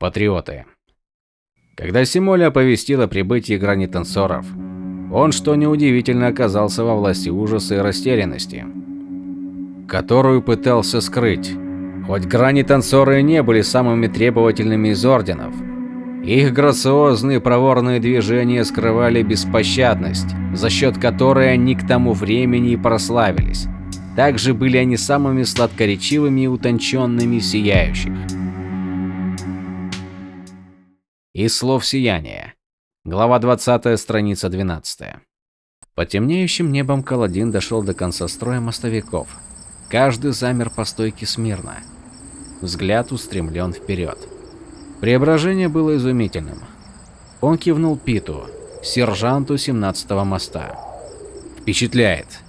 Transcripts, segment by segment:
Патриоты. Когда Симоля оповестил о прибытии гранитансоров, он, что неудивительно, оказался во власти ужаса и растерянности, которую пытался скрыть. Хоть гранитансоры не были самыми требовательными из орденов, их грациозные проворные движения скрывали беспощадность, за счет которой они к тому времени и прославились. Также были они самыми сладкоречивыми и утонченными сияющих. Из слов сияния. Глава 20, страница 12. По темнеющим небом Каладин дошел до конца строя мостовиков. Каждый замер по стойке смирно. Взгляд устремлен вперед. Преображение было изумительным. Он кивнул Питу, сержанту 17-го моста. Впечатляет.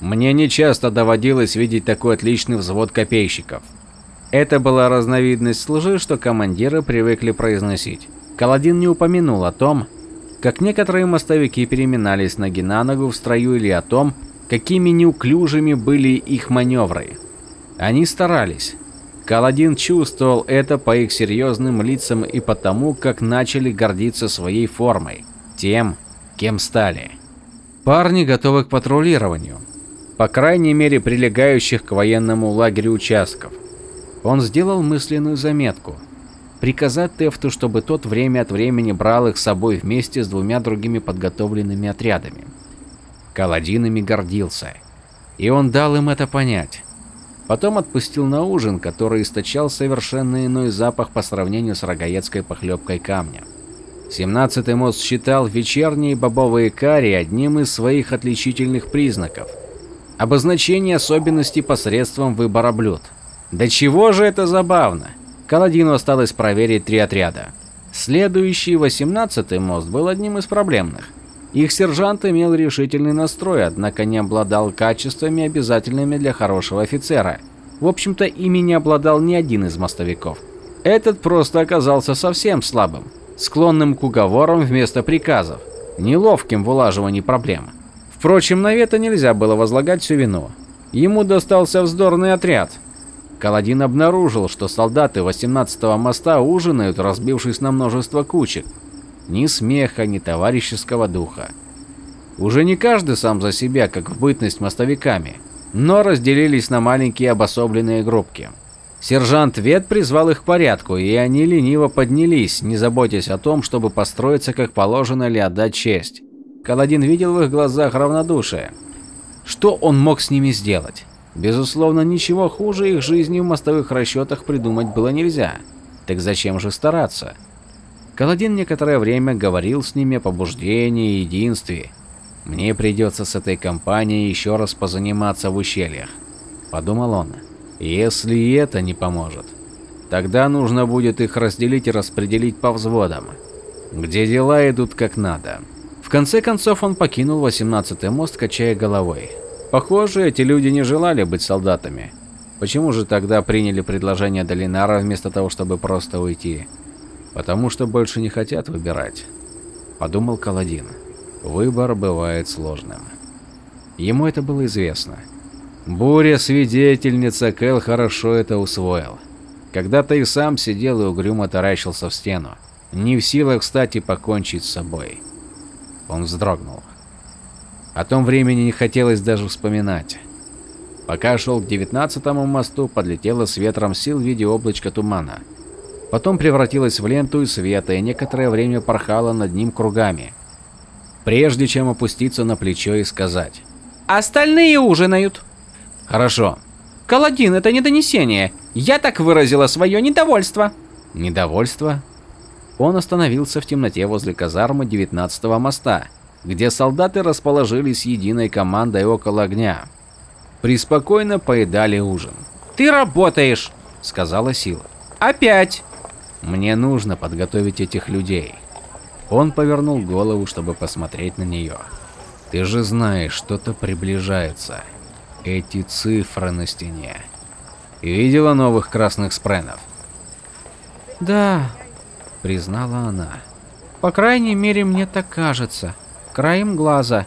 Мне нечасто доводилось видеть такой отличный взвод копейщиков. Это была разновидность служи, что командиры привыкли произносить. Каладин не упомянул о том, как некоторые мостовики переминались ноги на ногу в строю или о том, какими неуклюжими были их маневры. Они старались. Каладин чувствовал это по их серьезным лицам и потому, как начали гордиться своей формой, тем, кем стали. Парни готовы к патрулированию, по крайней мере прилегающих к военному лагерю участков. Он сделал мысленную заметку. Приказать Тефту, чтобы тот время от времени брал их с собой вместе с двумя другими подготовленными отрядами. Каладин ими гордился. И он дал им это понять. Потом отпустил на ужин, который источал совершенно иной запах по сравнению с рогаецкой похлебкой камня. 17-й мост считал вечерние бобовые карри одним из своих отличительных признаков. Обозначение особенностей посредством выбора блюд. Да чего же это забавно? Каладину осталось проверить три отряда. Следующий, 18-й мост, был одним из проблемных. Их сержант имел решительный настрой, однако не обладал качествами, обязательными для хорошего офицера. В общем-то, ими не обладал ни один из мостовиков. Этот просто оказался совсем слабым, склонным к уговорам вместо приказов, неловким в улаживании проблем. Впрочем, на Вета нельзя было возлагать всю вину. Ему достался вздорный отряд, Каладин обнаружил, что солдаты 18-го моста ужинают, разбившись на множество кучек. Ни смеха, ни товарищеского духа. Уже не каждый сам за себя, как в бытность мостовиками, но разделились на маленькие обособленные группки. Сержант Вет призвал их к порядку, и они лениво поднялись, не заботясь о том, чтобы построиться как положено или отдать честь. Каладин видел в их глазах равнодушие. Что он мог с ними сделать? Безусловно, ничего хуже их жизни в мостовых расчетах придумать было нельзя. Так зачем же стараться? Каладин некоторое время говорил с ними о побуждении и единстве. Мне придется с этой компанией еще раз позаниматься в ущельях, подумал он. Если и это не поможет, тогда нужно будет их разделить и распределить по взводам, где дела идут как надо. В конце концов он покинул 18-й мост, качая головой. Похоже, эти люди не желали быть солдатами. Почему же тогда приняли предложение Долинара вместо того, чтобы просто уйти? Потому что больше не хотят выбирать, подумал Каладин. Выбор бывает сложным. Ему это было известно. Буря, свидетельница, Кэл хорошо это усвоил. Когда-то и сам сидел и угрюмо таращился в стену, не в силах встать и покончить с собой. Он вздрогнул. О том времени не хотелось даже вспоминать. Пока шел к девятнадцатому мосту, подлетела с ветром сил в виде облачка тумана. Потом превратилась в ленту из света и некоторое время порхала над ним кругами. Прежде чем опуститься на плечо и сказать. «Остальные ужинают». «Хорошо». «Каладин, это не донесение. Я так выразила свое недовольство». «Недовольство?» Он остановился в темноте возле казармы девятнадцатого моста где солдаты расположились единой командой около огня. Приспокойно поедали ужин. «Ты работаешь», — сказала Сила. «Опять». «Мне нужно подготовить этих людей». Он повернул голову, чтобы посмотреть на нее. «Ты же знаешь, что-то приближается. Эти цифры на стене. Видела новых красных спренов?» «Да», — признала она. «По крайней мере, мне так кажется краем глаза.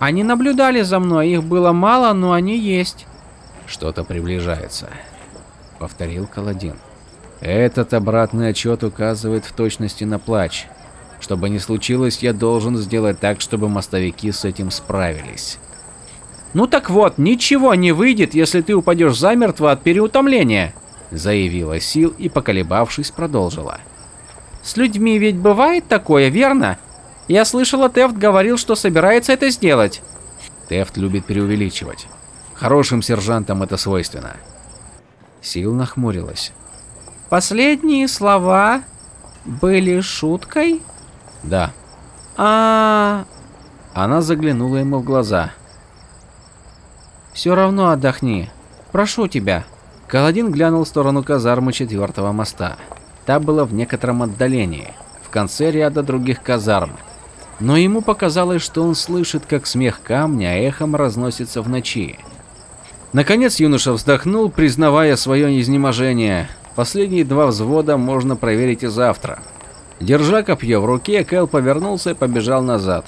Они наблюдали за мной, их было мало, но они есть. Что-то приближается, повторил Каладин. Этот обратный отчет указывает в точности на плач. Что бы ни случилось, я должен сделать так, чтобы мостовики с этим справились. Ну так вот, ничего не выйдет, если ты упадешь замертво от переутомления, заявила Сил и, поколебавшись, продолжила. С людьми ведь бывает такое, верно? Я слышала, Тефт говорил, что собирается это сделать. Тефт любит преувеличивать. Хорошим сержантам это свойственно. Сил нахмурилась. Последние слова были шуткой? Да. А, Она заглянула ему в глаза. все равно отдохни. Прошу тебя. Каладин глянул в сторону казармы четвертого моста. Та была в некотором отдалении, в конце ряда других казарм. Но ему показалось, что он слышит, как смех камня эхом разносится в ночи. Наконец юноша вздохнул, признавая свое изнеможение. Последние два взвода можно проверить и завтра. Держа копье в руке, Кэл повернулся и побежал назад.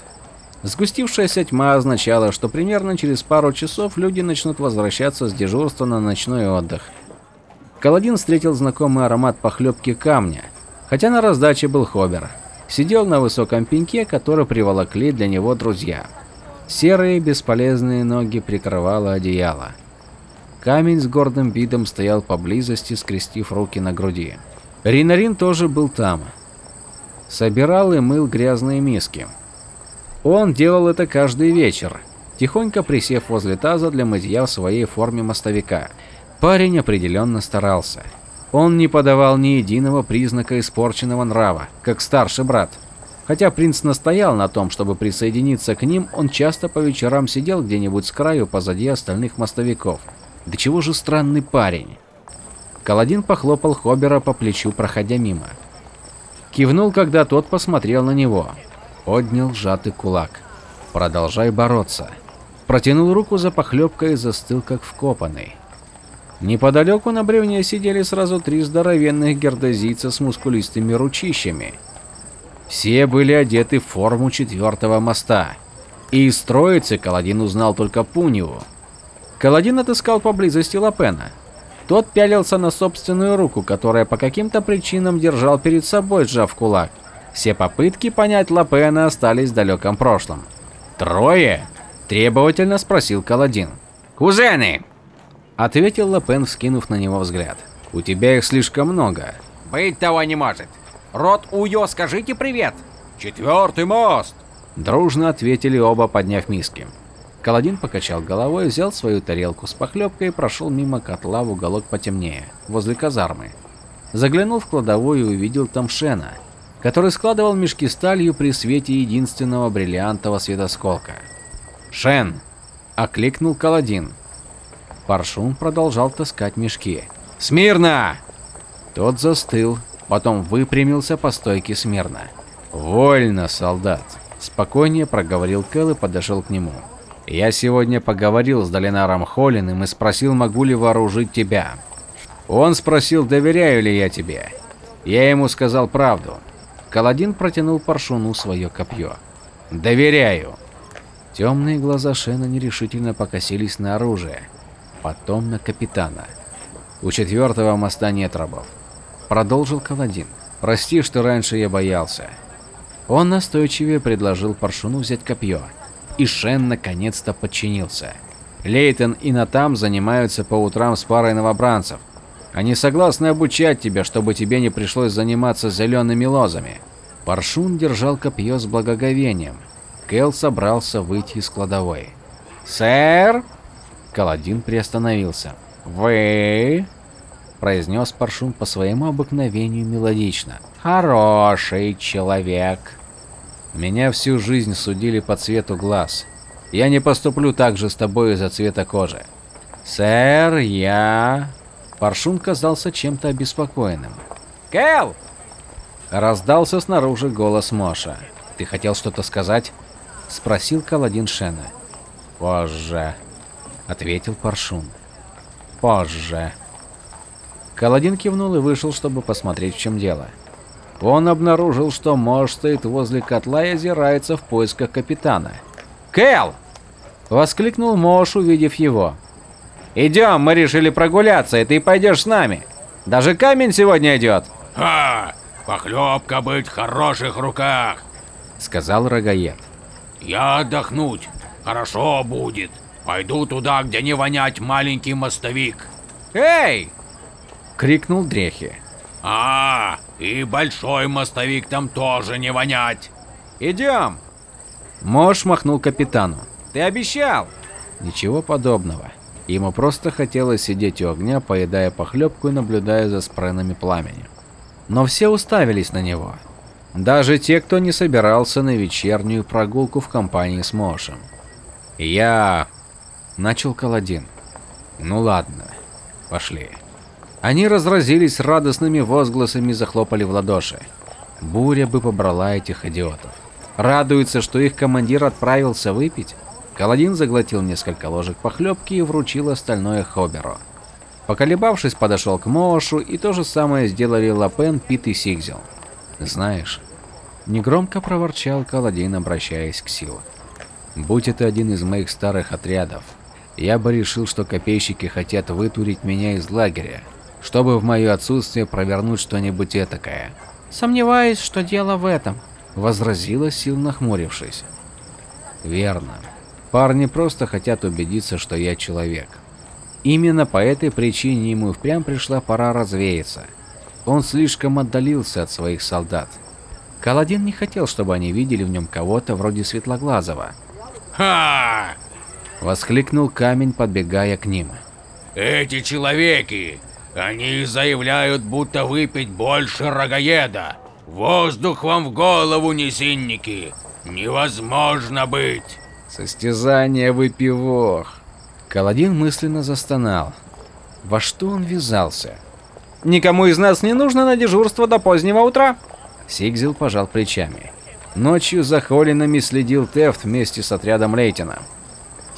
Сгустившаяся тьма означала, что примерно через пару часов люди начнут возвращаться с дежурства на ночной отдых. Каладин встретил знакомый аромат похлебки камня, хотя на раздаче был Хобер. Сидел на высоком пеньке, который приволокли для него друзья. Серые бесполезные ноги прикрывало одеяло. Камень с гордым видом стоял поблизости, скрестив руки на груди. Ринарин тоже был там. Собирал и мыл грязные миски. Он делал это каждый вечер, тихонько присев возле таза для мытья в своей форме мостовика. Парень определенно старался. Он не подавал ни единого признака испорченного нрава, как старший брат. Хотя принц настоял на том, чтобы присоединиться к ним, он часто по вечерам сидел где-нибудь с краю позади остальных мостовиков. Да чего же странный парень. Каладин похлопал Хобера по плечу, проходя мимо. Кивнул, когда тот посмотрел на него. Поднял сжатый кулак. Продолжай бороться. Протянул руку за похлебкой и застыл, как вкопанный. Неподалеку на бревне сидели сразу три здоровенных гердозийца с мускулистыми ручищами. Все были одеты в форму четвертого моста. И из троицы Каладин узнал только Пуниву. Каладин отыскал поблизости Лапена. Тот пялился на собственную руку, которая по каким-то причинам держал перед собой, сжав кулак. Все попытки понять Лапена остались в далеком прошлом. «Трое?» – требовательно спросил Каладин. Кузены! Ответил Лапен, вскинув на него взгляд. «У тебя их слишком много». Быть того не может. Род Уйо, скажите привет. Четвертый мост. Дружно ответили оба, подняв миски. Каладин покачал головой, взял свою тарелку с похлебкой и прошел мимо котла в уголок потемнее, возле казармы. Заглянул в кладовую и увидел там Шена, который складывал мешки сталью при свете единственного бриллиантового светосколка. «Шен!» – окликнул Каладин. Паршун продолжал таскать мешки. «Смирно!» Тот застыл, потом выпрямился по стойке смирно. «Вольно, солдат!» – спокойнее проговорил Кэл и подошел к нему. «Я сегодня поговорил с Долинаром Холлиным и спросил, могу ли вооружить тебя. Он спросил, доверяю ли я тебе. Я ему сказал правду. Каладин протянул Паршуну свое копье. «Доверяю!» Темные глаза Шена нерешительно покосились на оружие, потом на капитана. «У четвертого моста нет рабов», — продолжил Каладин. «Прости, что раньше я боялся». Он настойчивее предложил Паршуну взять копье, и Шен наконец-то подчинился. Лейтон и Натам занимаются по утрам с парой новобранцев. Они согласны обучать тебя, чтобы тебе не пришлось заниматься зелеными лозами. Паршун держал копье с благоговением. Кэл собрался выйти из кладовой. «Сэр?» Каладин приостановился. «Вы?» произнес Паршун по своему обыкновению мелодично. «Хороший человек». Меня всю жизнь судили по цвету глаз. Я не поступлю так же с тобой из-за цвета кожи. Сэр, я... Паршун казался чем-то обеспокоенным. Кэл! Раздался снаружи голос Моша. Ты хотел что-то сказать? Спросил Каладин Шена. Позже. Ответил Паршун. Позже. Каладин кивнул и вышел, чтобы посмотреть, в чем дело. Он обнаружил, что Мош стоит возле котла и озирается в поисках капитана. Кэл! Воскликнул Мош, увидев его. Идем, мы решили прогуляться, и ты пойдешь с нами. Даже камень сегодня идет, Ха! Похлебка быть в хороших руках. сказал рогаед. Я отдохнуть. Хорошо будет. Пойду туда, где не вонять маленький мостовик. Эй! Крикнул Дрехи. А, и большой мостовик там тоже не вонять. Идем! Мош махнул капитану. Ты обещал! Ничего подобного. Ему просто хотелось сидеть у огня, поедая похлебку и наблюдая за спренами пламени. Но все уставились на него. Даже те, кто не собирался на вечернюю прогулку в компании с Мошем. «Я...» – начал Каладин. «Ну ладно, пошли». Они разразились радостными возгласами и захлопали в ладоши. Буря бы побрала этих идиотов. Радуются, что их командир отправился выпить. Каладин заглотил несколько ложек похлебки и вручил остальное Хоберу. Поколебавшись, подошел к Моушу, и то же самое сделали Лапен, Пит и Сигзел. «Знаешь...» Негромко проворчал Каладин, обращаясь к Силу. «Будь это один из моих старых отрядов, я бы решил, что копейщики хотят вытурить меня из лагеря, чтобы в мое отсутствие провернуть что-нибудь этакое», Сомневаюсь, что дело в этом. — возразила Сил, нахмурившись. «Верно. Парни просто хотят убедиться, что я человек. Именно по этой причине ему и впрямь пришла пора развеяться. Он слишком отдалился от своих солдат. Каладин не хотел, чтобы они видели в нем кого-то вроде Светлоглазого. Ха! Воскликнул камень, подбегая к ним. Эти человеки, они заявляют, будто выпить больше рогаеда. Воздух вам в голову, несинники. Невозможно быть. Состязание выпивох. Каладин мысленно застонал. Во что он ввязался? Никому из нас не нужно на дежурство до позднего утра. Сигзил пожал плечами. Ночью за Холинами следил Тефт вместе с отрядом Лейтина.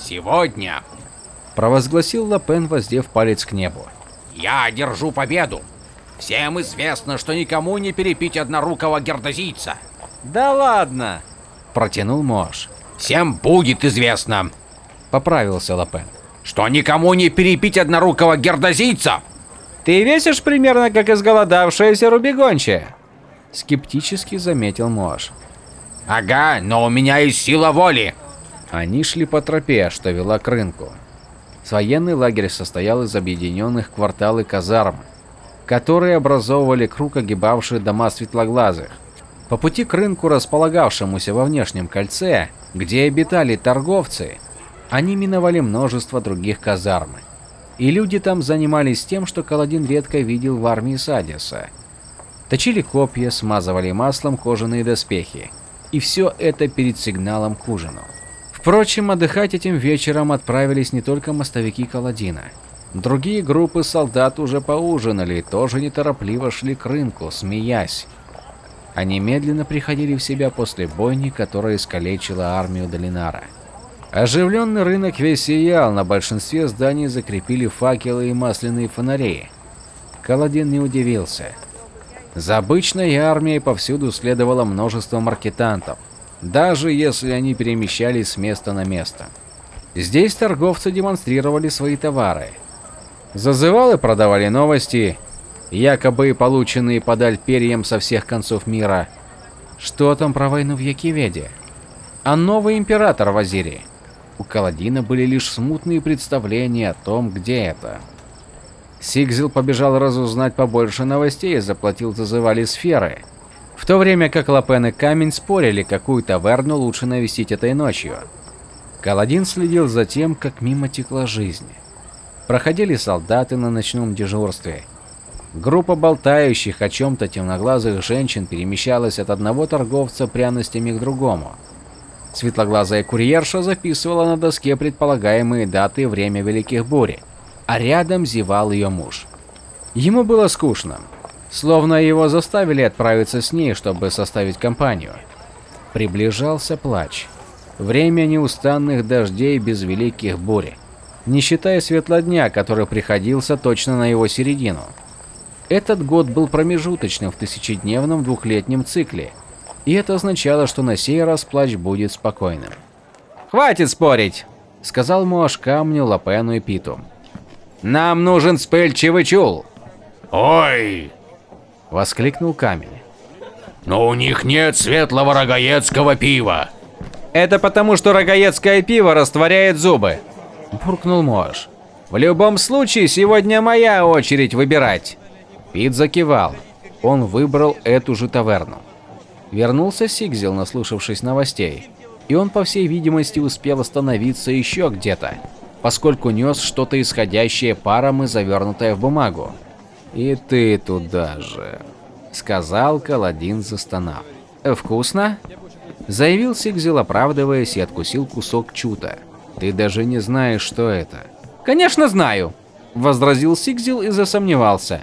Сегодня Провозгласил Лапен, воздев палец к небу. я одержу победу. Всем известно, что никому не перепить однорукого гердозийца. Да ладно. Протянул Мош. Всем будет известно, Поправился Лапен. что никому не перепить однорукого гердозийца. Ты весишь примерно как изголодавшаяся рубегончая. Скептически заметил Мош. Ага, но у меня есть сила воли. Они шли по тропе, что вела к рынку. Военный лагерь состоял из объединенных квартал и казарм, которые образовывали круг, огибавший дома светлоглазых. По пути к рынку, располагавшемуся во внешнем кольце, где обитали торговцы, они миновали множество других казарм. И люди там занимались тем, что Каладин редко видел в армии Садиса. Точили копья, смазывали маслом кожаные доспехи. И все это перед сигналом к ужину. Впрочем, отдыхать этим вечером отправились не только мостовики Каладина. Другие группы солдат уже поужинали и тоже неторопливо шли к рынку, смеясь. Они медленно приходили в себя после бойни, которая искалечила армию Долинара. Оживленный рынок весь сиял, на большинстве зданий закрепили факелы и масляные фонари. Каладин не удивился. За обычной армией повсюду следовало множество маркетантов, даже если они перемещались с места на место. Здесь торговцы демонстрировали свои товары. Зазывалы продавали новости, якобы полученные под Альперием со всех концов мира. Что там про войну в Якиведе? А новый император в Азире? У Каладина были лишь смутные представления о том, где это. Сигзил побежал разузнать побольше новостей и заплатил зазывали сферы. В то время как Лапен и Камень спорили, какую таверну лучше навестить этой ночью. Каладин следил за тем, как мимо текла жизнь. Проходили солдаты на ночном дежурстве. Группа болтающих о чем-то темноглазых женщин перемещалась от одного торговца пряностями к другому. Светлоглазая курьерша записывала на доске предполагаемые даты и время Великих Бури, а рядом зевал ее муж. Ему было скучно, словно его заставили отправиться с ней, чтобы составить компанию. Приближался плач. Время неустанных дождей без Великих Бури, не считая светлодня, который приходился точно на его середину. Этот год был промежуточным в тысячедневном двухлетнем цикле, и это означало, что на сей раз плач будет спокойным. Хватит спорить, Сказал Моаш камню, Лапену и Питу. Нам нужен вспыльчивый чул. Ой, Воскликнул камень. но у них нет светлого рогаецкого пива. Это потому, что рогаецкое пиво растворяет зубы. Буркнул Мош. В любом случае, сегодня моя очередь выбирать. Пит закивал. Он выбрал эту же таверну. Вернулся Сигзел, наслушавшись новостей. И он, по всей видимости, успел остановиться еще где-то, поскольку нес что-то исходящее паром и завернутое в бумагу. «И ты туда же», — сказал Каладин, застонав. «Э, «Вкусно?» — заявил Сигзел, оправдываясь, и откусил кусок чута. «Ты даже не знаешь, что это». «Конечно знаю», — возразил Сигзел и засомневался.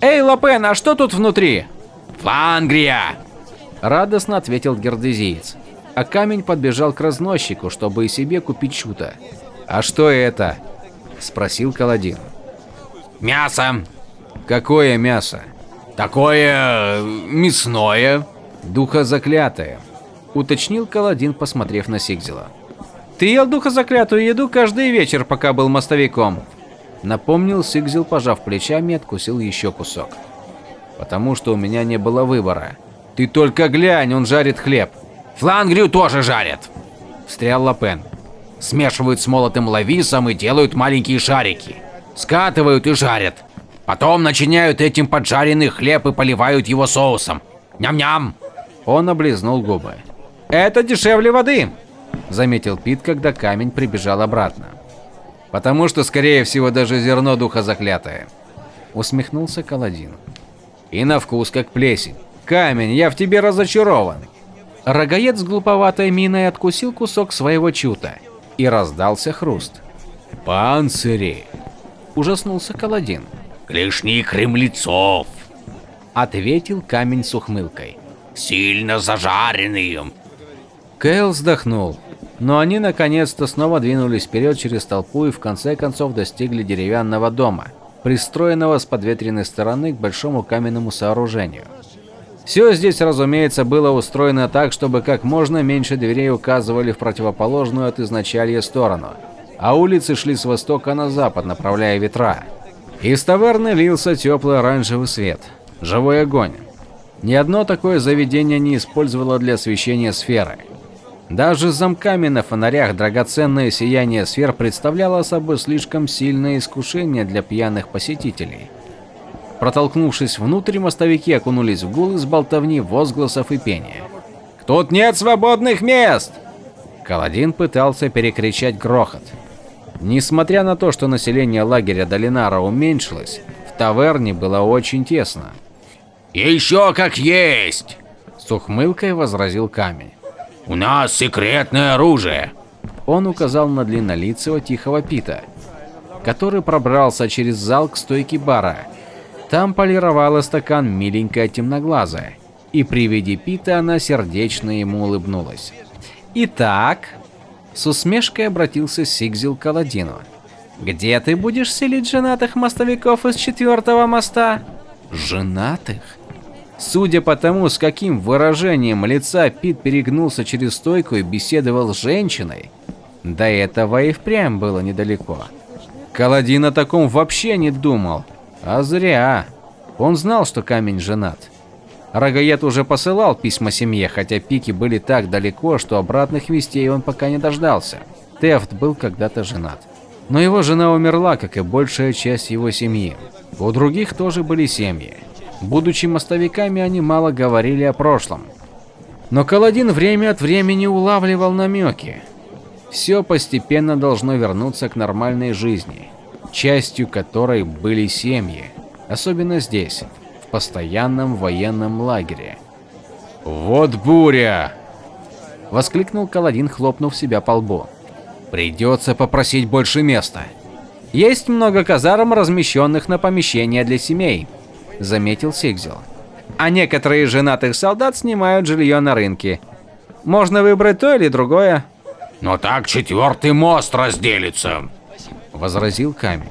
«Эй, Лапен, а что тут внутри?» Флангрия! Радостно ответил гердезиец. А камень подбежал к разносчику, чтобы и себе купить чудо. «А что это?» – спросил Каладин. Мясо. «Какое мясо?» Такое... э, мясное. «Духа заклятое», – уточнил Каладин, посмотрев на Сигзела. «Ты ел духа заклятую еду каждый вечер, пока был мостовиком», – напомнил Сигзел, пожав плечами откусил еще кусок. «Потому что у меня не было выбора. Ты только глянь, он жарит хлеб», Флангрию тоже жарят. – встрял Лапен. Смешивают с молотым лависом и делают маленькие шарики. Скатывают и жарят. Потом начиняют этим поджаренный хлеб и поливают его соусом. Ням-ням. Он облизнул губы. «Это дешевле воды», – заметил Пит, когда камень прибежал обратно. «Потому что, скорее всего, даже зерно духа заклятое», – усмехнулся Каладин. «И на вкус как плесень. Камень, я в тебе разочарован». Рогаец с глуповатой миной откусил кусок своего чута, и раздался хруст. «Панцири!» – ужаснулся Каладин. Клешни кремлецов. Ответил камень с ухмылкой. Сильно зажаренные. Кэл вздохнул, но они наконец-то снова двинулись вперед через толпу и в конце концов достигли деревянного дома, пристроенного с подветренной стороны к большому каменному сооружению. Все здесь, разумеется, было устроено так, чтобы как можно меньше дверей указывали в противоположную от изначалья сторону, а улицы шли с востока на запад, направляя ветра. Из таверны лился теплый оранжевый свет, живой огонь. Ни одно такое заведение не использовало для освещения сферы. Даже с замками на фонарях драгоценное сияние сфер представляло собой слишком сильное искушение для пьяных посетителей. Протолкнувшись внутрь, мостовики окунулись в гул из болтовни, возгласов и пения. «Тут нет свободных мест!» Каладин пытался перекричать грохот. Несмотря на то, что население лагеря Долинара уменьшилось, в таверне было очень тесно. Еще как есть. С ухмылкой возразил камень. У нас секретное оружие. Он указал на длиннолицего тихого Пита, который пробрался через зал к стойке бара. Там полировала стакан миленькая темноглазая, и при виде Пита она сердечно ему улыбнулась. «Итак», — с усмешкой обратился Сигзил к Аладдину, «где ты будешь селить женатых мостовиков из четвертого моста?» «Женатых?» Судя по тому, с каким выражением лица Пит перегнулся через стойку и беседовал с женщиной, до этого и впрямь было недалеко. Каладин о таком вообще не думал. А зря. Он знал, что камень женат. Рогаед уже посылал письма семье, хотя пики были так далеко, что обратных вестей он пока не дождался. Тефт был когда-то женат. Но его жена умерла, как и большая часть его семьи. У других тоже были семьи. Будучи мостовиками, они мало говорили о прошлом. Но Каладин время от времени улавливал намеки. Все постепенно должно вернуться к нормальной жизни, частью которой были семьи, особенно здесь, постоянном военном лагере. «Вот буря!» – воскликнул Каладин, хлопнув себя по лбу. «Придется попросить больше места. Есть много казарм, размещенных на помещения для семей», – заметил Сигзел. «А некоторые женатых солдат снимают жилье на рынке. Можно выбрать то или другое». Но так четвертый мост разделится. возразил камень.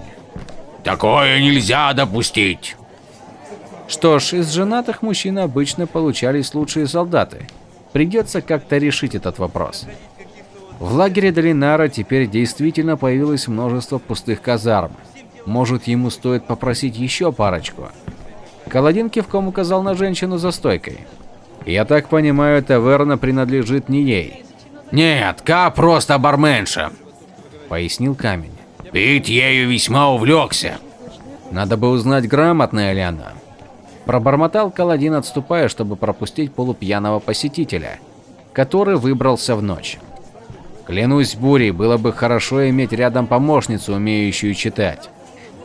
Такое нельзя допустить. Что ж, из женатых мужчин обычно получались лучшие солдаты. Придется как-то решить этот вопрос. В лагере Долинара теперь действительно появилось множество пустых казарм. Может, ему стоит попросить еще парочку? Каладин кивком указал на женщину за стойкой. Я так понимаю, таверна принадлежит не ей, Нет, Ка просто барменша. пояснил камень. Пит ею весьма увлекся. Надо бы узнать, грамотная ли она. Пробормотал Каладин, отступая, чтобы пропустить полупьяного посетителя, который выбрался в ночь. Клянусь бурей, было бы хорошо иметь рядом помощницу, умеющую читать.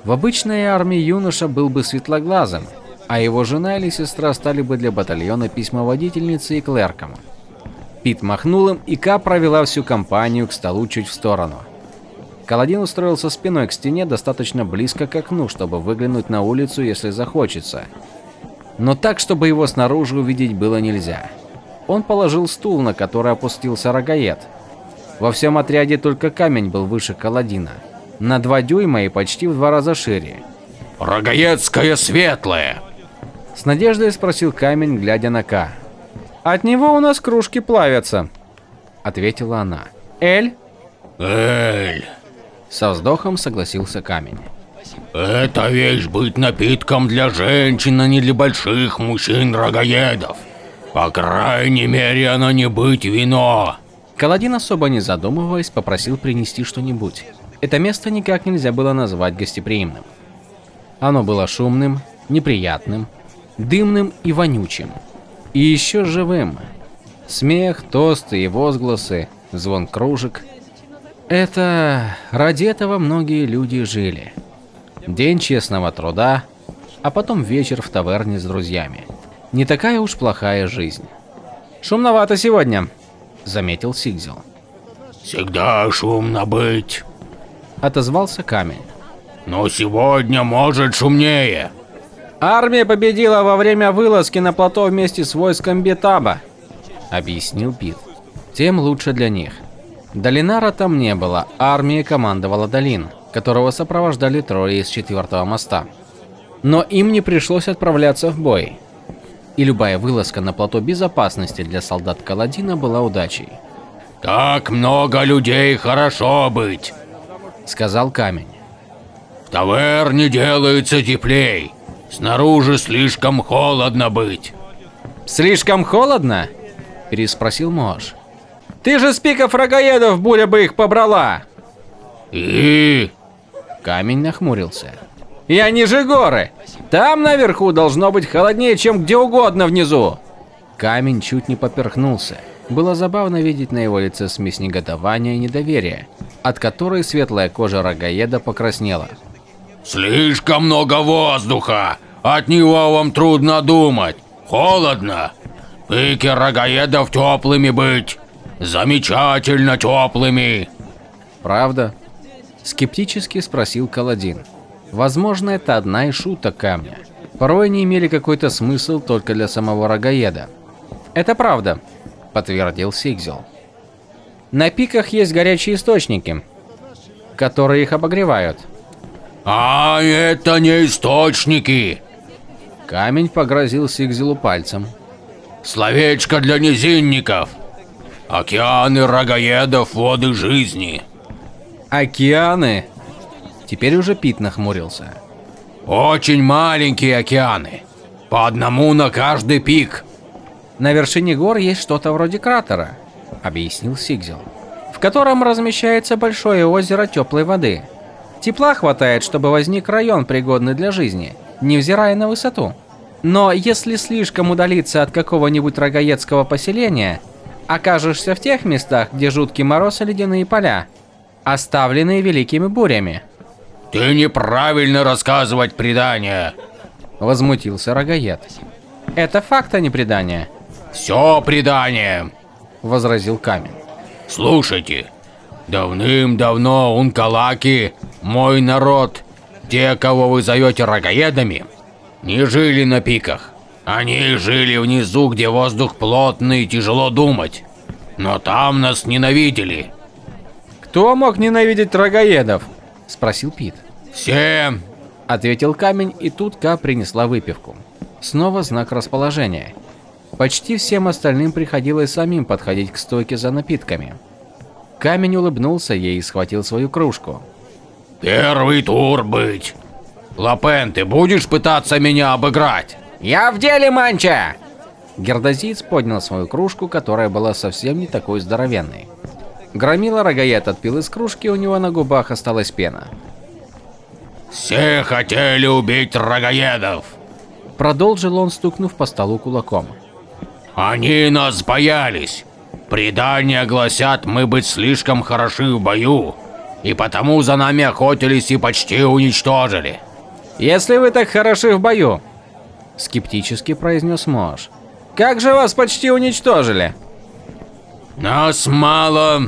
В обычной армии юноша был бы светлоглазым, а его жена или сестра стали бы для батальона письмоводительницей и клерком. Пит махнул им, и Ка провела всю компанию к столу чуть в сторону. Каладин устроился спиной к стене достаточно близко к окну, чтобы выглянуть на улицу, если захочется. Но так, чтобы его снаружи увидеть было нельзя. Он положил стул, на который опустился рогаед. Во всем отряде только камень был выше Каладина. На два дюйма и почти в два раза шире. Рогаецкая светлая. С надеждой спросил камень, глядя на Ка. От него у нас кружки плавятся. Ответила она. Эль? Эль, Со вздохом согласился камень. Эта вещь быть напитком для женщин, а не для больших мужчин-рогаедов. По крайней мере, она не быть вино. Каладин, особо не задумываясь, попросил принести что-нибудь. Это место никак нельзя было назвать гостеприимным. Оно было шумным, неприятным, дымным и вонючим. И еще живым. Смех, тосты и возгласы, звон кружек. Это... ради этого многие люди жили. День честного труда, а потом вечер в таверне с друзьями. Не такая уж плохая жизнь. Шумновато сегодня. Заметил Сигзел. Всегда шумно быть, Отозвался камень. но сегодня может шумнее. Армия победила во время вылазки на плато вместе с войском Бетаба. Объяснил Пит. Тем лучше для них. Долинара там не было, а армией командовала Долин, которого сопровождали трое из четвертого моста. Но им не пришлось отправляться в бой. И любая вылазка на плато безопасности для солдат Каладина была удачей, Как много людей хорошо быть. сказал камень. В таверне делается теплей. Снаружи слишком холодно быть. Слишком холодно? Переспросил Мож. Ты же с пиков рогаедов буря бы их побрала. И Камень нахмурился. Я ниже горы. Там наверху должно быть холоднее, чем где угодно внизу. Камень чуть не поперхнулся. Было забавно видеть на его лице смесь негодования и недоверия, от которой светлая кожа рогаеда покраснела. слишком много воздуха. От него вам трудно думать. Холодно. Пики рогаедов теплыми быть. Замечательно теплыми. Правда? Скептически спросил Каладин. Возможно, это одна из шуток камня. Порой они имели какой-то смысл только для самого рогаеда. Это правда. Подтвердил Сигзел. На пиках есть горячие источники, которые их обогревают. А это не источники. Камень погрозил Сигзелу пальцем. Словечко для низинников. Океаны рогаедов, воды жизни. Океаны. Теперь уже Пит нахмурился. Очень маленькие океаны. По одному на каждый пик. На вершине гор есть что-то вроде кратера, Объяснил Сигзел. в котором размещается большое озеро теплой воды. Тепла хватает, чтобы возник район, пригодный для жизни, невзирая на высоту. Но если слишком удалиться от какого-нибудь рогаедского поселения, окажешься в тех местах, где жуткий мороз и ледяные поля, оставленные великими бурями. Ты неправильно рассказывать предания. Возмутился рогаед. Это факт, а не предание. Все предание. Возразил камень. Слушайте, давным-давно ункалаки, мой народ, те, кого вы зовете рогаедами, не жили на пиках. Они жили внизу, где воздух плотный и тяжело думать. Но там нас ненавидели. Кто мог ненавидеть рогаедов? Спросил Пит. Все. Ответил камень, и тут Ка принесла выпивку. Снова знак расположения. Почти всем остальным приходилось самим подходить к стойке за напитками. Камень улыбнулся ей и схватил свою кружку. Первый тур быть. Лапен, ты будешь пытаться меня обыграть? Я в деле, Манча! Гердозиец поднял свою кружку, которая была совсем не такой здоровенной. Громила рогаед отпил из кружки, у него на губах осталась пена. Все хотели убить рогаедов. Продолжил он, стукнув по столу кулаком. Они нас боялись. Предания гласят, мы быть слишком хороши в бою, и потому за нами охотились и почти уничтожили. Если вы так хороши в бою, скептически произнес Мош. Как же вас почти уничтожили? Нас мало,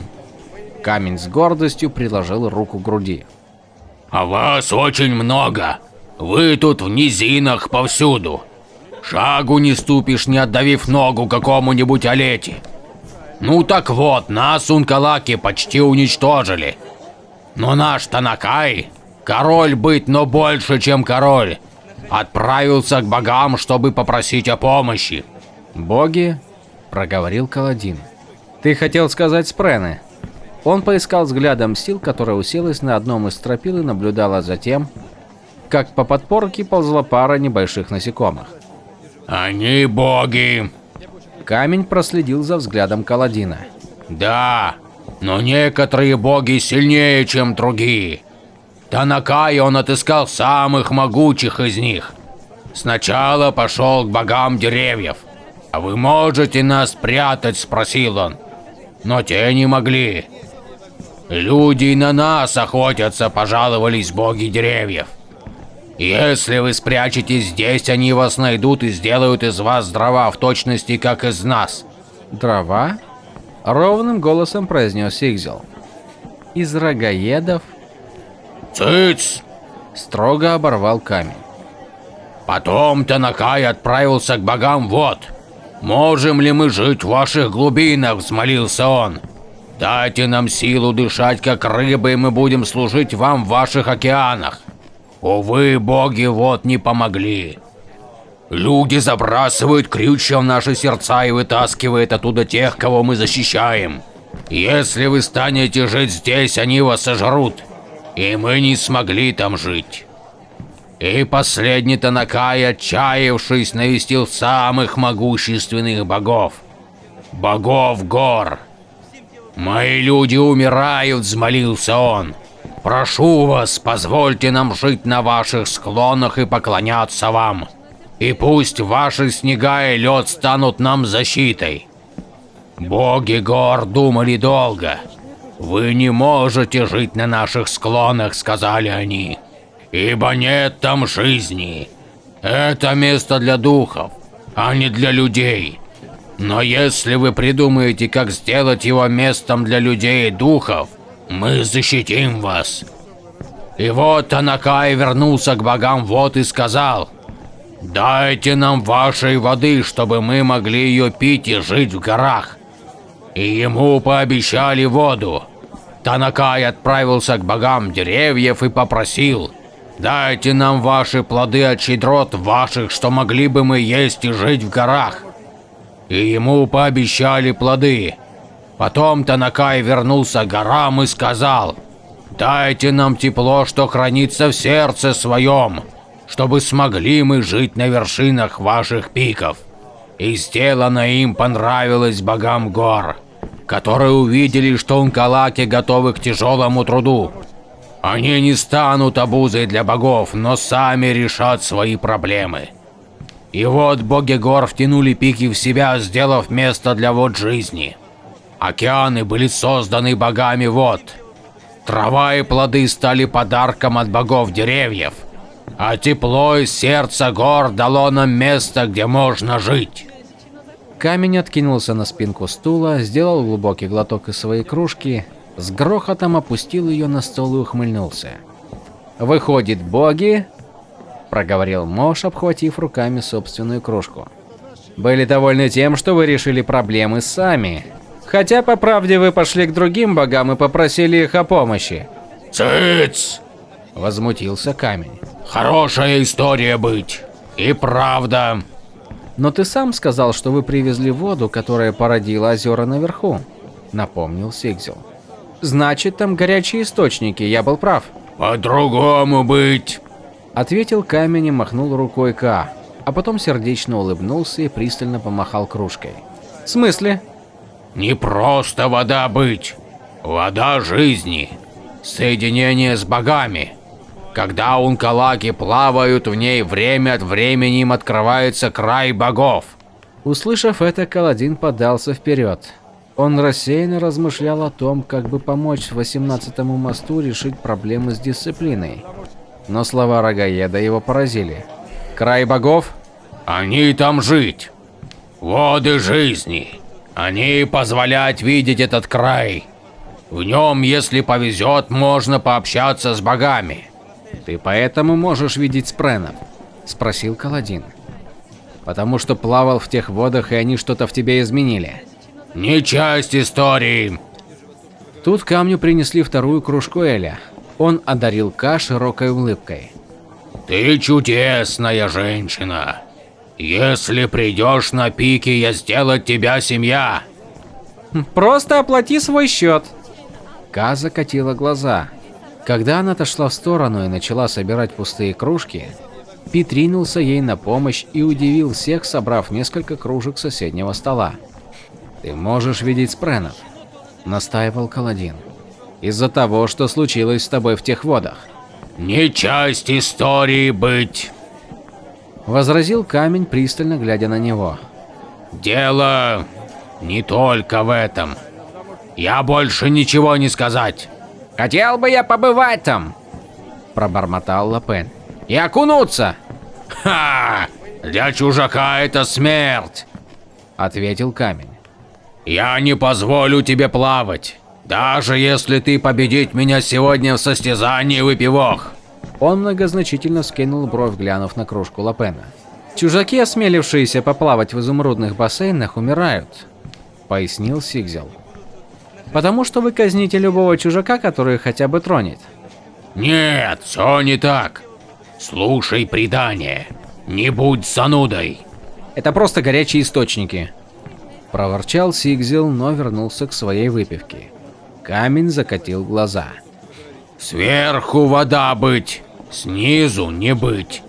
Камень с гордостью приложил руку к груди. а вас очень много. Вы тут в низинах повсюду. Шагу не ступишь, не отдавив ногу какому-нибудь олете. Ну так вот, нас ункалаки почти уничтожили. Но наш Танакай, король быть, но больше, чем король, отправился к богам, чтобы попросить о помощи. Боги, проговорил Каладин. Ты хотел сказать спрены? Он поискал взглядом сил, которая уселась на одном из стропил и наблюдала за тем, как по подпорке ползла пара небольших насекомых. Они боги. Камень проследил за взглядом Каладина. Да, но некоторые боги сильнее, чем другие. Танакай он отыскал самых могучих из них. Сначала пошел к богам деревьев. «А вы можете нас прятать?» – спросил он. Но те не могли. Люди на нас охотятся, пожаловались боги деревьев. Если вы спрячетесь здесь, они вас найдут и сделают из вас дрова в точности, как из нас. Дрова? Ровным голосом произнес Сигзел. Из рогаедов Цыц! строго оборвал камень. Потом Танакай отправился к богам вот. «Можем ли мы жить в ваших глубинах?» – взмолился он. «Дайте нам силу дышать, как рыбы, и мы будем служить вам в ваших океанах». Увы, боги вот не помогли. Люди забрасывают крючья в наши сердца и вытаскивают оттуда тех, кого мы защищаем. Если вы станете жить здесь, они вас сожрут. И мы не смогли там жить. И последний Танакай, отчаявшись, навестил самых могущественных богов. Богов гор. «Мои люди умирают», — взмолился он. «Прошу вас, позвольте нам жить на ваших склонах и поклоняться вам. И пусть ваши снега и лед станут нам защитой». Боги гор думали долго. «Вы не можете жить на наших склонах», — сказали они ибо нет там жизни. Это место для духов, а не для людей. Но если вы придумаете, как сделать его местом для людей и духов, мы защитим вас. И вот Танакай вернулся к богам вот и сказал, «Дайте нам вашей воды, чтобы мы могли ее пить и жить в горах». И ему пообещали воду. Танакай отправился к богам деревьев и попросил, Дайте нам ваши плоды от щедрот ваших, что могли бы мы есть и жить в горах. И ему пообещали плоды. Потом Танакай вернулся к горам и сказал, «Дайте нам тепло, что хранится в сердце своем, чтобы смогли мы жить на вершинах ваших пиков». И сделано им понравилось богам гор, которые увидели, что ункалаки готовы к тяжелому труду. Они не станут обузой для богов, но сами решат свои проблемы. И вот боги гор втянули пики в себя, сделав место для вод жизни. Океаны были созданы богами вод. Трава и плоды стали подарком от богов деревьев. А тепло из сердца гор дало нам место, где можно жить. Камень откинулся на спинку стула, сделал глубокий глоток из своей кружки, с грохотом опустил ее на стол и ухмыльнулся. «Выходит, боги?» – проговорил Мош, обхватив руками собственную кружку. «Были довольны тем, что вы решили проблемы сами. Хотя, по правде, вы пошли к другим богам и попросили их о помощи». Цыц! Возмутился камень. Хорошая история быть. И правда. «Но ты сам сказал, что вы привезли воду, которая породила озера наверху», – напомнил Сигзел. «Значит, там горячие источники, я был прав». По-другому быть. Ответил камень и махнул рукой Ка, а потом сердечно улыбнулся и пристально помахал кружкой. В смысле? Не просто вода быть. Вода жизни. Соединение с богами. Когда ункалаки плавают в ней, время от времени им открывается край богов. Услышав это, Каладин подался вперед. Он рассеянно размышлял о том, как бы помочь 18-му мосту решить проблемы с дисциплиной. Но слова Рогаеда его поразили. «Край богов?» Они там жить. Воды жизни. Они позволять видеть этот край. В нем, если повезет, можно пообщаться с богами. «Ты поэтому можешь видеть спренов?» – спросил Каладин. «Потому что плавал в тех водах, и они что-то в тебе изменили». Не часть истории. Тут камню принесли вторую кружку Эля. Он одарил Ка широкой улыбкой. Ты чудесная женщина. Если придешь на пики, я сделать тебя семья. Просто оплати свой счет. Ка закатила глаза. Когда она отошла в сторону и начала собирать пустые кружки, Пит ринулся ей на помощь и удивил всех, собрав несколько кружек соседнего стола. «Ты можешь видеть спренов», – настаивал Каладин. «Из-за того, что случилось с тобой в тех водах». Не часть истории быть. Возразил камень, пристально глядя на него. Дело не только в этом. Я больше ничего не сказать. Хотел бы я побывать там, пробормотал Лапен. И окунуться. Ха! Для чужака это смерть, ответил камень. Я не позволю тебе плавать, даже если ты победить меня сегодня в состязании выпивох. Он многозначительно скинул бровь, глянув на кружку Лапена. Чужаки, осмелившиеся поплавать в изумрудных бассейнах, умирают, пояснил Сигзел. Потому что вы казните любого чужака, который хотя бы тронет. Нет, все не так. Слушай предание. Не будь занудой. Это просто горячие источники, проворчал Сигзел, но вернулся к своей выпивке. Камень закатил глаза. Сверху вода быть, снизу не быть.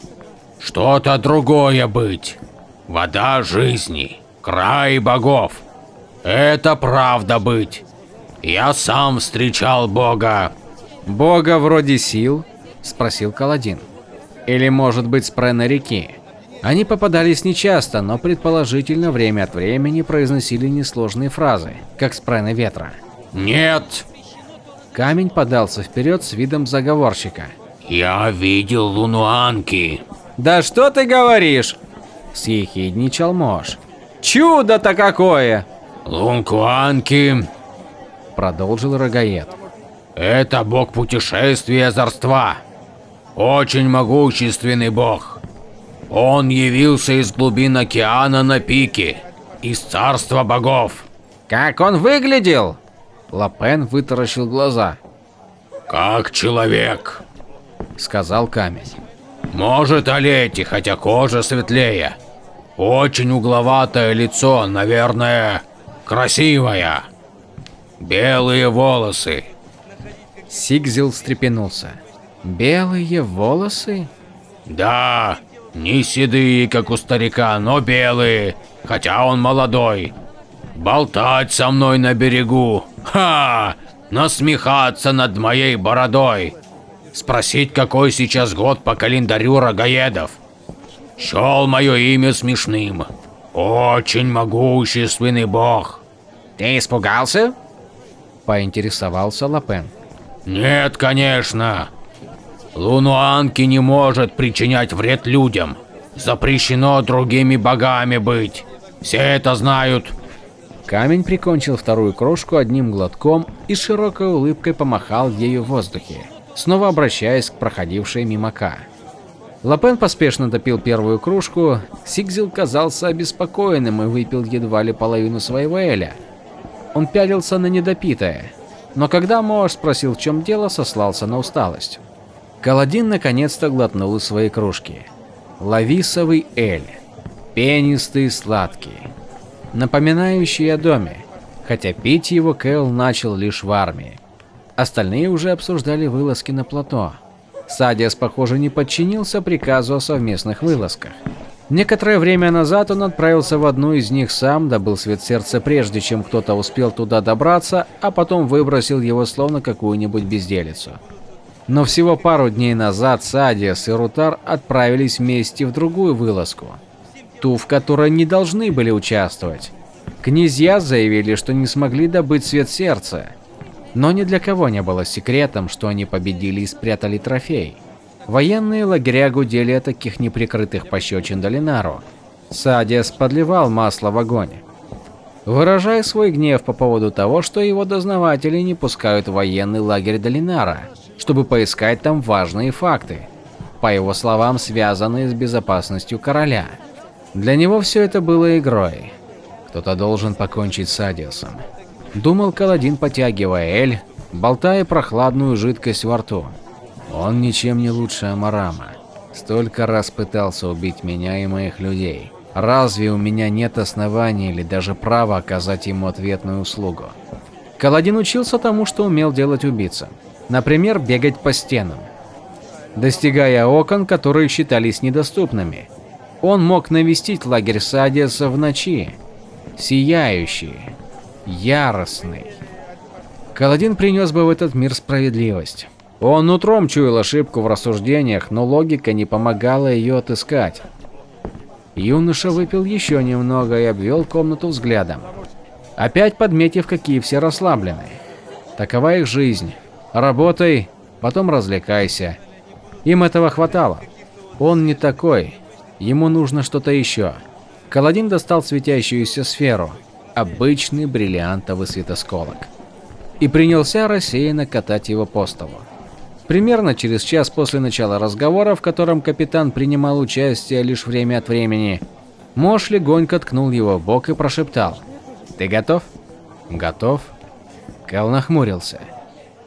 Что-то другое быть. Вода жизни, край богов. Это правда быть. Я сам встречал бога. Бога вроде сил? Спросил Каладин. Или может быть спрена реки? Они попадались нечасто, но предположительно время от времени произносили несложные фразы, как спрены ветра. Нет. Камень подался вперед с видом заговорщика. Я видел лунуанки. Да что ты говоришь? Съехидничал Мош. Чудо-то какое! Лункуанки, продолжил Рогаед. Это бог путешествия и озорства. Очень могущественный бог. Он явился из глубин океана на пике, из царства богов. Как он выглядел? Лапен вытаращил глаза. Как человек, сказал камень. Может олеть, хотя кожа светлее. Очень угловатое лицо, наверное, красивое. Белые волосы. Сигзил встрепенулся. Белые волосы? Да, не седые, как у старика, но белые, хотя он молодой. Болтать со мной на берегу. Ха! Насмехаться над моей бородой. Спросить, какой сейчас год по календарю рогаедов. Счел мое имя смешным. Очень могущественный бог. Ты испугался? Поинтересовался Лапен. Нет, конечно. Лунуанки не может причинять вред людям. Запрещено другими богами быть. Все это знают. Камень прикончил вторую крошку одним глотком и широкой улыбкой помахал ею в воздухе, снова обращаясь к проходившей мимо Ка. Лапен поспешно допил первую кружку, Сигзил казался обеспокоенным и выпил едва ли половину своего эля. Он пялился на недопитое, но когда Мош спросил в чем дело, сослался на усталость. Каладин наконец-то глотнул из своей кружки. Лависовый эль. Пенистый сладкий. Напоминающий о доме, хотя пить его Кэл начал лишь в армии. Остальные уже обсуждали вылазки на плато. Садиас, похоже, не подчинился приказу о совместных вылазках. Некоторое время назад он отправился в одну из них сам, добыл свет сердца прежде, чем кто-то успел туда добраться, а потом выбросил его словно какую-нибудь безделицу. Но всего пару дней назад Садиас и Рутар отправились вместе в другую вылазку. Ту, в которой не должны были участвовать. Князья заявили, что не смогли добыть свет сердца. Но ни для кого не было секретом, что они победили и спрятали трофей. Военные лагеря гудели от таких неприкрытых пощечин Долинару. Садиас подливал масло в огонь, выражая свой гнев по поводу того, что его дознаватели не пускают в военный лагерь Долинара, чтобы поискать там важные факты, по его словам, связанные с безопасностью короля. Для него все это было игрой. Кто-то должен покончить с Садиусом. Думал Каладин, потягивая эль, болтая прохладную жидкость во рту. Он ничем не лучше Амарама. Столько раз пытался убить меня и моих людей. Разве у меня нет оснований или даже права оказать ему ответную услугу? Каладин учился тому, что умел делать убийца. Например, бегать по стенам, достигая окон, которые считались недоступными. Он мог навестить лагерь Садиаса в ночи, сияющий, яростный. Каладин принес бы в этот мир справедливость. Он утром чуял ошибку в рассуждениях, но логика не помогала ее отыскать. Юноша выпил еще немного и обвел комнату взглядом, опять подметив, какие все расслаблены. Такова их жизнь. Работай, потом развлекайся. Им этого хватало. Он не такой. Ему нужно что-то еще. Каладин достал светящуюся сферу, обычный бриллиантовый светосколок, и принялся рассеянно катать его по столу. Примерно через час после начала разговора, в котором капитан принимал участие лишь время от времени, Мош легонько ткнул его в бок и прошептал. «Ты готов?» «Готов?» Кал нахмурился.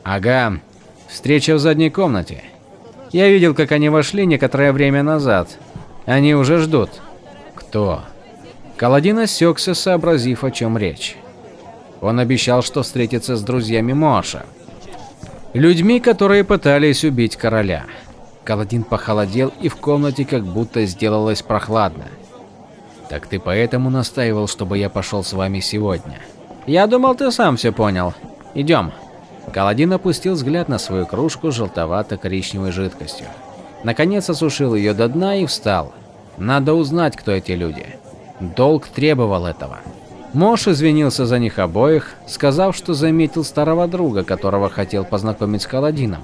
«Ага, встреча в задней комнате. Я видел, как они вошли некоторое время назад. Они уже ждут». «Кто?» Каладин осекся, сообразив, о чем речь. Он обещал, что встретится с друзьями Моша. Людьми, которые пытались убить короля. Каладин похолодел и в комнате как будто сделалось прохладно. Так ты поэтому настаивал, чтобы я пошел с вами сегодня? Я думал, ты сам все понял. Идем. Каладин опустил взгляд на свою кружку с желтовато-коричневой жидкостью. Наконец осушил ее до дна и встал. Надо узнать, кто эти люди. Долг требовал этого. Мош извинился за них обоих, сказав, что заметил старого друга, которого хотел познакомить с Каладином.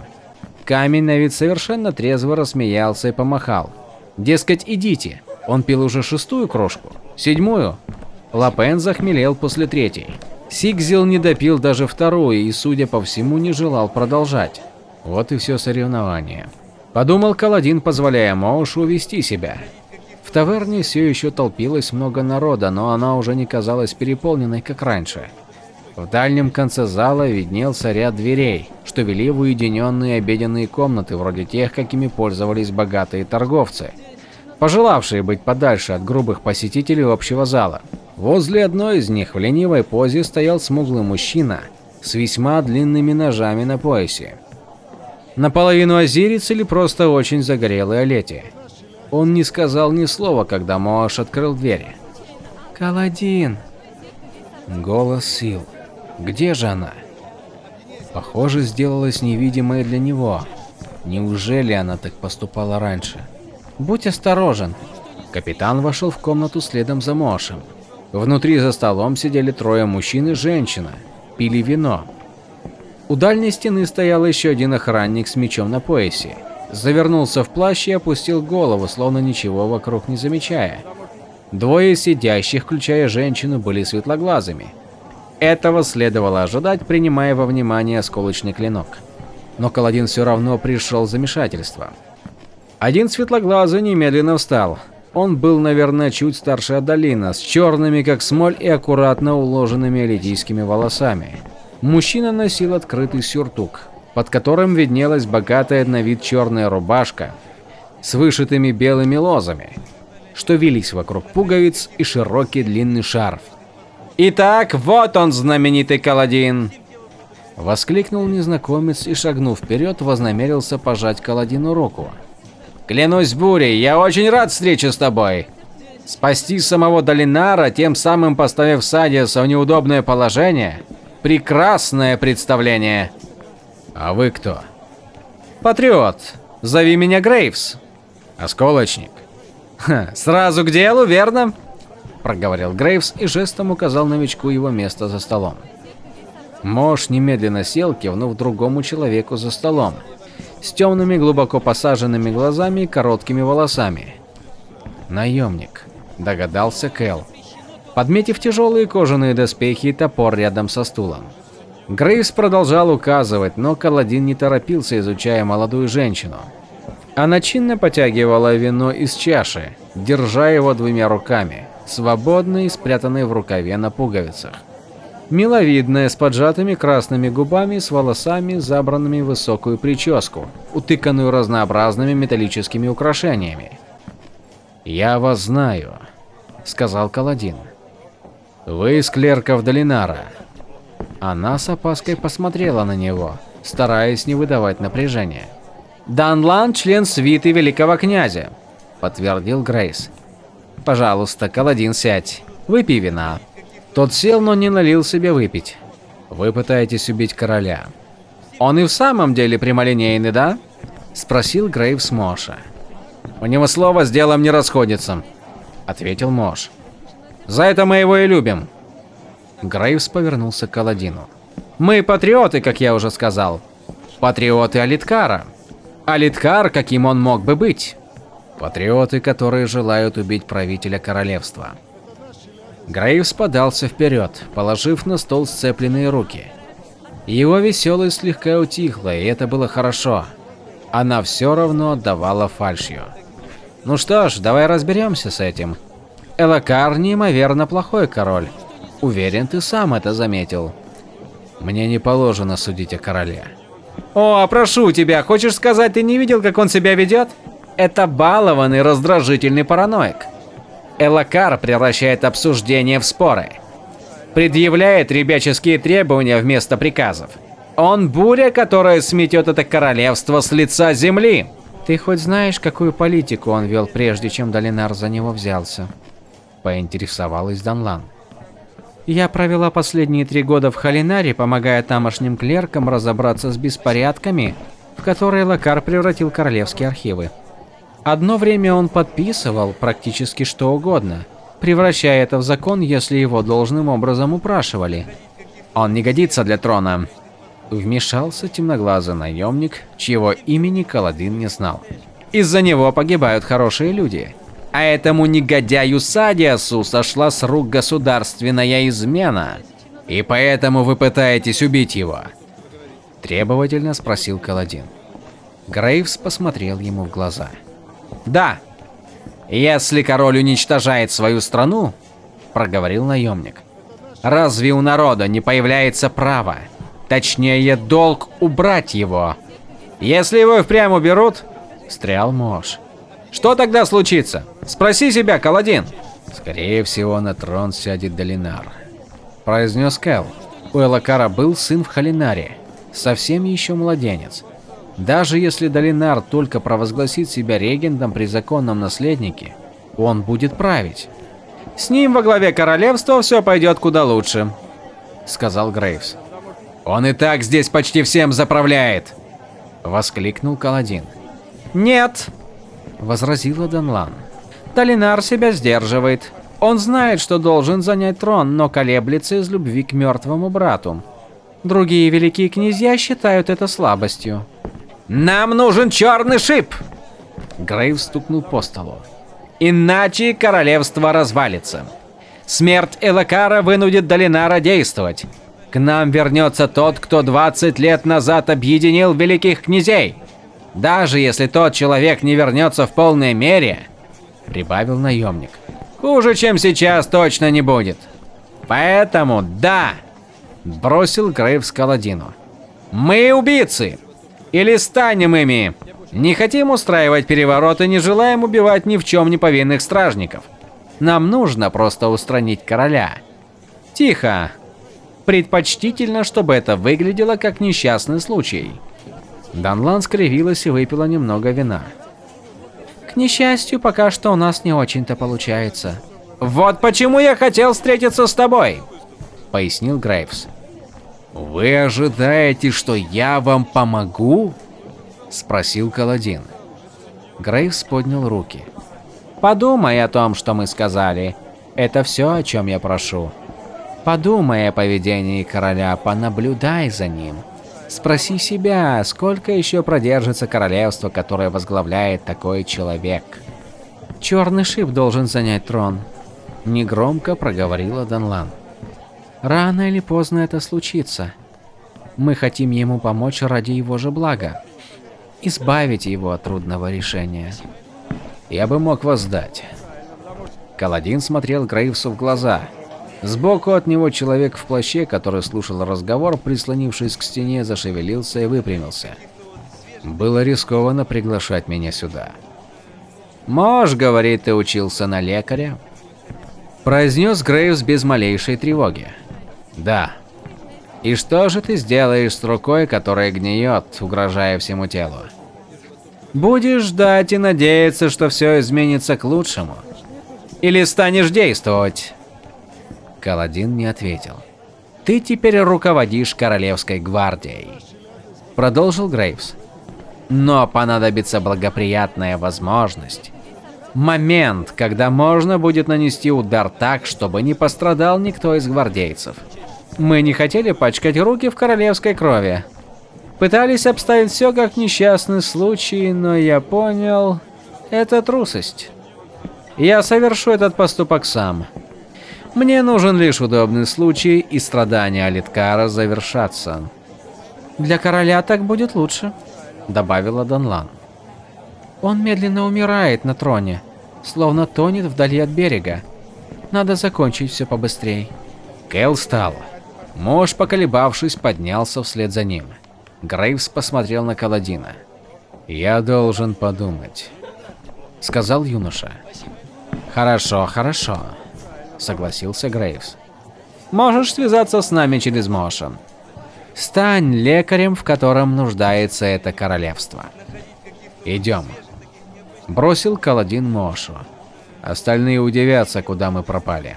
Камень на вид совершенно трезво рассмеялся и помахал. Дескать, идите. Он пил уже шестую крошку, седьмую. Лапен захмелел после третьей. Сигзил не допил даже вторую и, судя по всему, не желал продолжать. Вот и все соревнование. Подумал Каладин, позволяя Моушу увести себя. В таверне все еще толпилось много народа, но она уже не казалась переполненной, как раньше. В дальнем конце зала виднелся ряд дверей, что вели в уединенные обеденные комнаты, вроде тех, какими пользовались богатые торговцы, пожелавшие быть подальше от грубых посетителей общего зала. Возле одной из них в ленивой позе стоял смуглый мужчина с весьма длинными ножами на поясе. Наполовину азирец или просто очень загорелый Олети. Он не сказал ни слова, когда Моаш открыл двери. «Каладин!» Голос сил. Где же она? Похоже, сделалась невидимой для него. Неужели она так поступала раньше? Будь осторожен. Капитан вошел в комнату следом за Мошем. Внутри за столом сидели трое мужчин и женщина. Пили вино. У дальней стены стоял еще один охранник с мечом на поясе завернулся в плащ и опустил голову, словно ничего вокруг не замечая. Двое сидящих, включая женщину, были светлоглазыми. Этого следовало ожидать, принимая во внимание осколочный клинок. Но Каладин все равно пришел в замешательство. Один светлоглазый немедленно встал. Он был, наверное, чуть старше Адалина, с черными как смоль и аккуратно уложенными элитийскими волосами. Мужчина носил открытый сюртук, под которым виднелась богатая на вид черная рубашка с вышитыми белыми лозами, что вились вокруг пуговиц и широкий длинный шарф. Итак, вот он знаменитый Каладин. Воскликнул незнакомец и, шагнув вперед, вознамерился пожать Каладину руку. «Клянусь бурей, я очень рад встрече с тобой!» Спасти самого Долинара, тем самым поставив Садиаса в неудобное положение – прекрасное представление. А вы кто? Патриот. Зови меня Грейвс. Осколочник. Ха, сразу к делу, верно? Проговорил Грейвс и жестом указал новичку его место за столом. Мош немедленно сел, кивнув другому человеку за столом, с темными глубоко посаженными глазами и короткими волосами. Наемник, догадался Кэл, подметив тяжелые кожаные доспехи и топор рядом со стулом. Грейвс продолжал указывать, но Каладин не торопился, изучая молодую женщину. Она чинно потягивала вино из чаши, держа его двумя руками, свободной и спрятанной в рукаве на пуговицах. Миловидная, с поджатыми красными губами, с волосами, забранными в высокую прическу, утыканную разнообразными металлическими украшениями. «Я вас знаю», — сказал Каладин. «Вы из клерков Долинара». Она с опаской посмотрела на него, стараясь не выдавать напряжения. «Данлан – член свиты великого князя», – подтвердил Грейс. «Пожалуйста, Каладин, сядь. Выпей вина». Тот сел, но не налил себе выпить. «Вы пытаетесь убить короля». «Он и в самом деле прямолинейный, да?» – спросил Грейвс Моша. «У него слово с делом не расходится», – ответил Мош. «За это мы его и любим». Грейвс повернулся к Аладдину. «Мы патриоты, как я уже сказал. Патриоты Алиткара. Алиткар, каким он мог бы быть. Патриоты, которые желают убить правителя королевства». Грейвс подался вперед, положив на стол сцепленные руки. Его веселость слегка утихла, и это было хорошо. Она все равно отдавала фальшью. Ну что ж, давай разберемся с этим. Элакар неимоверно плохой король. Уверен, ты сам это заметил. Мне не положено судить о короле. О, прошу тебя, хочешь сказать, ты не видел, как он себя ведет? Это балованный, раздражительный параноик. Элакар превращает обсуждение в споры. Предъявляет ребяческие требования вместо приказов. Он буря, которая сметет это королевство с лица земли. Ты хоть знаешь, какую политику он вел, прежде чем Долинар за него взялся? Поинтересовалась Данлан. Я провела последние три года в Халинаре, помогая тамошним клеркам разобраться с беспорядками, в которые Лакар превратил королевские архивы. Одно время он подписывал практически что угодно, превращая это в закон, если его должным образом упрашивали. Он не годится для трона. Вмешался темноглазый наемник, чьего имени Каладин не знал. Из-за него погибают хорошие люди. А этому негодяю Садиасу сошла с рук государственная измена. И поэтому вы пытаетесь убить его? Требовательно спросил Каладин. Грейвс посмотрел ему в глаза. Да. Если король уничтожает свою страну, проговорил наемник. Разве у народа не появляется право, точнее долг убрать его? Если его впрямь уберут, встрял Мош. Что тогда случится? Спроси себя, Каладин. Скорее всего, на трон сядет Долинар, произнес Кэл. У Элакара был сын в Халинаре, совсем еще младенец. Даже если Долинар только провозгласит себя регентом при законном наследнике, он будет править. С ним во главе королевства все пойдет куда лучше, сказал Грейвс. Он и так здесь почти всем заправляет, воскликнул Каладин. Нет, возразила Данлан. Талинар себя сдерживает. Он знает, что должен занять трон, но колеблется из любви к мертвому брату. Другие великие князья считают это слабостью. «Нам нужен черный шип!» Грейв стукнул по столу. «Иначе королевство развалится. Смерть Элакара вынудит Долинара действовать. К нам вернется тот, кто 20 лет назад объединил великих князей. Даже если тот человек не вернется в полной мере, прибавил наемник. Хуже, чем сейчас, точно не будет. Поэтому да, бросил Грейвс Каладину. Мы убийцы. Или станем ими. Не хотим устраивать переворот и не желаем убивать ни в чем не повинных стражников. Нам нужно просто устранить короля. Тихо. Предпочтительно, чтобы это выглядело как несчастный случай. Данлан скривилась и выпила немного вина. К несчастью, пока что у нас не очень-то получается. Вот почему я хотел встретиться с тобой, пояснил Грейвс. Вы ожидаете, что я вам помогу? спросил Каладин. Грейвс поднял руки. Подумай о том, что мы сказали. Это все, о чем я прошу. Подумай о поведении короля, понаблюдай за ним. Спроси себя, сколько еще продержится королевство, которое возглавляет такой человек. Черный шип должен занять трон. Негромко проговорила Данлан. Рано или поздно это случится. Мы хотим ему помочь ради его же блага. Избавить его от трудного решения. Я бы мог вас сдать. Каладин смотрел Грейвсу в глаза. Сбоку от него человек в плаще, который слушал разговор, прислонившись к стене, зашевелился и выпрямился. Было рискованно приглашать меня сюда. «Мож, — говорит, — ты учился на лекаря?» Произнес Грейвс без малейшей тревоги. «Да». «И что же ты сделаешь с рукой, которая гниет, угрожая всему телу?» «Будешь ждать и надеяться, что все изменится к лучшему?» Или станешь действовать?» Каладин не ответил. «Ты теперь руководишь Королевской гвардией», — продолжил Грейвс. «Но понадобится благоприятная возможность. Момент, когда можно будет нанести удар так, чтобы не пострадал никто из гвардейцев. Мы не хотели пачкать руки в королевской крови. Пытались обставить все как несчастный случай, но я понял, это трусость. Я совершу этот поступок сам. Мне нужен лишь удобный случай, и страдания Алиткара завершатся. Для короля так будет лучше, добавила Данлан. Он медленно умирает на троне, словно тонет вдали от берега. Надо закончить все побыстрее. Кэл встал. Мож, поколебавшись, поднялся вслед за ним. Грейвс посмотрел на Каладина. «Я должен подумать», — сказал юноша. Хорошо, хорошо, согласился Грейвс. Можешь связаться с нами через Мошен. Стань лекарем, в котором нуждается это королевство. Идем. Бросил Каладин Мошу. Остальные удивятся, куда мы пропали.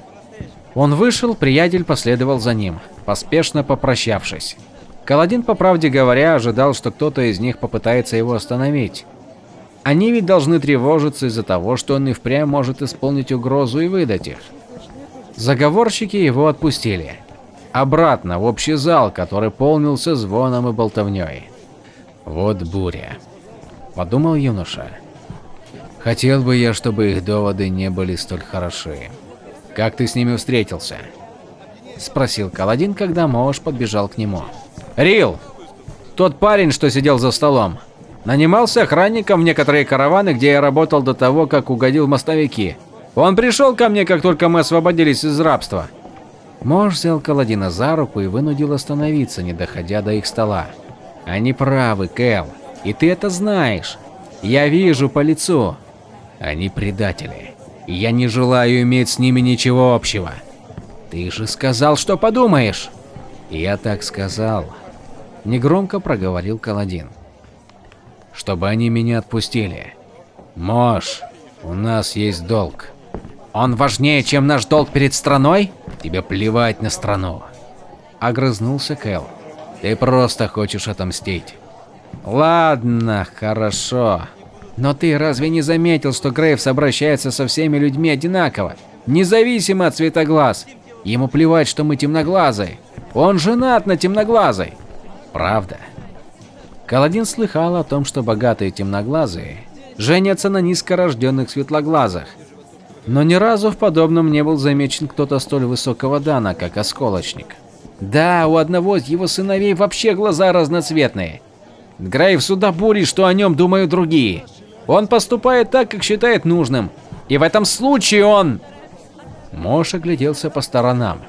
Он вышел, приятель последовал за ним, поспешно попрощавшись. Каладин, по правде говоря, ожидал, что кто-то из них попытается его остановить. Они ведь должны тревожиться из-за того, что он и впрямь может исполнить угрозу и выдать их. Заговорщики его отпустили. Обратно в общий зал, который полнился звоном и болтовней. «Вот буря», – подумал юноша. «Хотел бы я, чтобы их доводы не были столь хороши. Как ты с ними встретился?» – спросил Каладин, когда Мош подбежал к нему. «Рил! Тот парень, что сидел за столом. Нанимался охранником в некоторые караваны, где я работал до того, как угодил в мостовики. Он пришел ко мне, как только мы освободились из рабства. Мож взял Каладина за руку и вынудил остановиться, не доходя до их стола. Они правы, Кэл, и ты это знаешь. Я вижу по лицу. Они предатели. Я не желаю иметь с ними ничего общего. Ты же сказал, что подумаешь. Я так сказал. Негромко проговорил Каладин чтобы они меня отпустили. Мож, у нас есть долг. Он важнее, чем наш долг перед страной? Тебе плевать на страну. Огрызнулся Кэл. Ты просто хочешь отомстить. Ладно, хорошо. Но ты разве не заметил, что Грейвс обращается со всеми людьми одинаково, независимо от цвета глаз? Ему плевать, что мы темноглазые. Он женат на темноглазой. Правда? Каладин слыхал о том, что богатые темноглазые женятся на низкорожденных светлоглазых. Но ни разу в подобном не был замечен кто-то столь высокого дана, как Осколочник. Да, у одного из его сыновей вообще глаза разноцветные. Грейв сюда бури, что о нем думают другие. Он поступает так, как считает нужным. И в этом случае он... Мош огляделся по сторонам.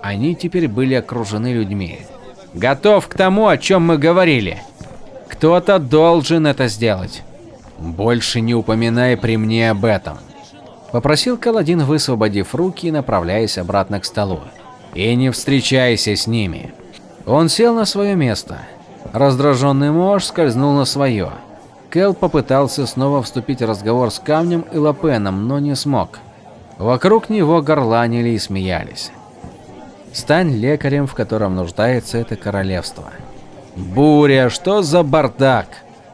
Они теперь были окружены людьми. Готов к тому, о чем мы говорили. Кто-то должен это сделать. Больше не упоминай при мне об этом. Попросил Каладин, высвободив руки и направляясь обратно к столу. и не встречайся с ними. Он сел на свое место. Раздраженный Мош скользнул на свое. Кел попытался снова вступить в разговор с Камнем и Лапеном, но не смог. Вокруг него горланили и смеялись. Стань лекарем, в котором нуждается это королевство. Буря, что за бардак?